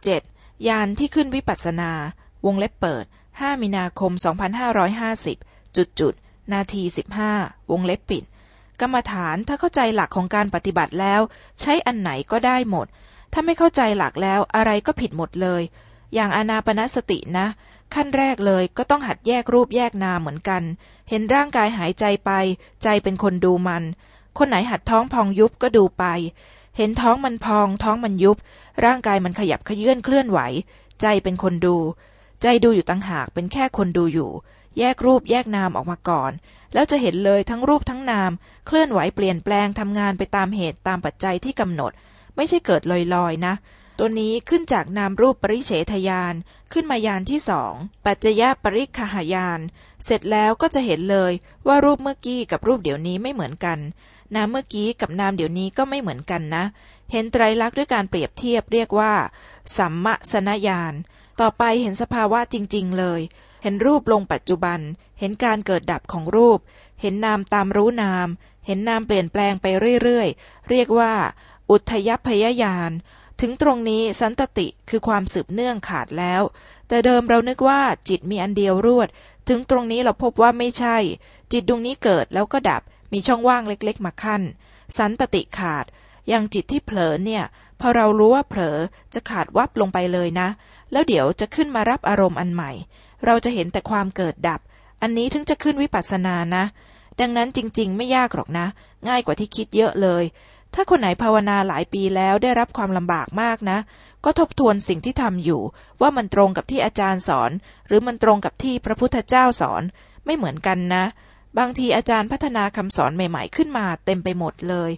17. ยานที่ขึ้นวิปัสสนา วงเล็บเปิด5มีนาคม2550จุดจุดนาที15วงเล็บปิด กรรมฐานถ้าเข้าใจหลักของการปฏิบัติแล้ว ใช้อันไหนก็ได้หมด ถ้าไม่เข้าใจหลักแล้วอะไรก็ผิดหมดเลย อย่างอานาปนสตินะ ขั้นแรกเลยก็ต้องหัดแยกรูปแยกนามเหมือนกัน เห็นร่างกายหายใจไป ใจเป็นคนดูมัน คนไหนหัดท้องพองยุบก็ดูไป เห็นท้องมันพอง ท้องมันยุบ ร่างกายมันขยับขยื่นเคลื่อนไหว ใจเป็นคนดู ใจดูอยู่ต่างหากเป็นแค่คนดูอยู่ แยกรูปแยกนามออกมาก่อน แล้วจะเห็นเลยทั้งรูปทั้งนาม เคลื่อนไหวเปลี่ยนแปลงทำงานไปตามเหตุตามปัจจัยที่กำหนด ไม่ใช่เกิดลอยๆนะ ตัวนี้ขึ้นจากนามรูปปริเฉทยานขึ้นมายานที่สองปัจจยปริคหายาน เสร็จแล้วก็จะเห็นเลยว่ารูปเมื่อกี้กับรูปเดี๋ยวนี้ไม่เหมือนกัน นามเมื่อกี้กับนามเดี๋ยวนี้ก็ไม่เหมือนกันนะ เห็นไตรลักษณ์ด้วยการเปรียบเทียบเรียกว่า สัมมสนญาณต่อไปเห็นสภาวะจริง ๆ เลย เห็นรูปลงปัจจุบัน เห็นการเกิดดับของรูป เห็นนามตามรู้นาม เห็นนามเปลี่ยนแปลงไปเรื่อยๆ เรียกว่า อุทยพยญาณ ถึงตรงนี้สันตติคือความสืบเนื่องขาดแล้ว แต่เดิมเรานึกว่าจิตมีอันเดียวรวด ถึงตรงนี้เราพบว่าไม่ใช่ จิตดวงนี้เกิดแล้วก็ดับ มีช่องว่างเล็กๆ มาขั้น สันตติขาด อย่างจิตที่เผลอเนี่ย พอเรารู้ว่าเผลอจะขาดวับลงไปเลยนะ แล้วเดี๋ยวจะขึ้นมารับอารมณ์อันใหม่ เราจะเห็นแต่ความเกิดดับ อันนี้ถึงจะขึ้นวิปัสสนานะ ดังนั้นจริง ๆ ไม่ยากหรอกนะ ง่ายกว่าที่คิดเยอะเลย ถ้าคนไหนภาวนาหลายปีแล้วได้รับความลำบากมากนะ ก็ทบทวนสิ่งที่ทำอยู่ ว่ามันตรงกับที่อาจารย์สอน หรือมันตรงกับที่พระพุทธเจ้าสอน ไม่เหมือนกันนะ บางทีอาจารย์พัฒนาคำสอนใหม่ ๆ ขึ้นมาเต็มไปหมดเลย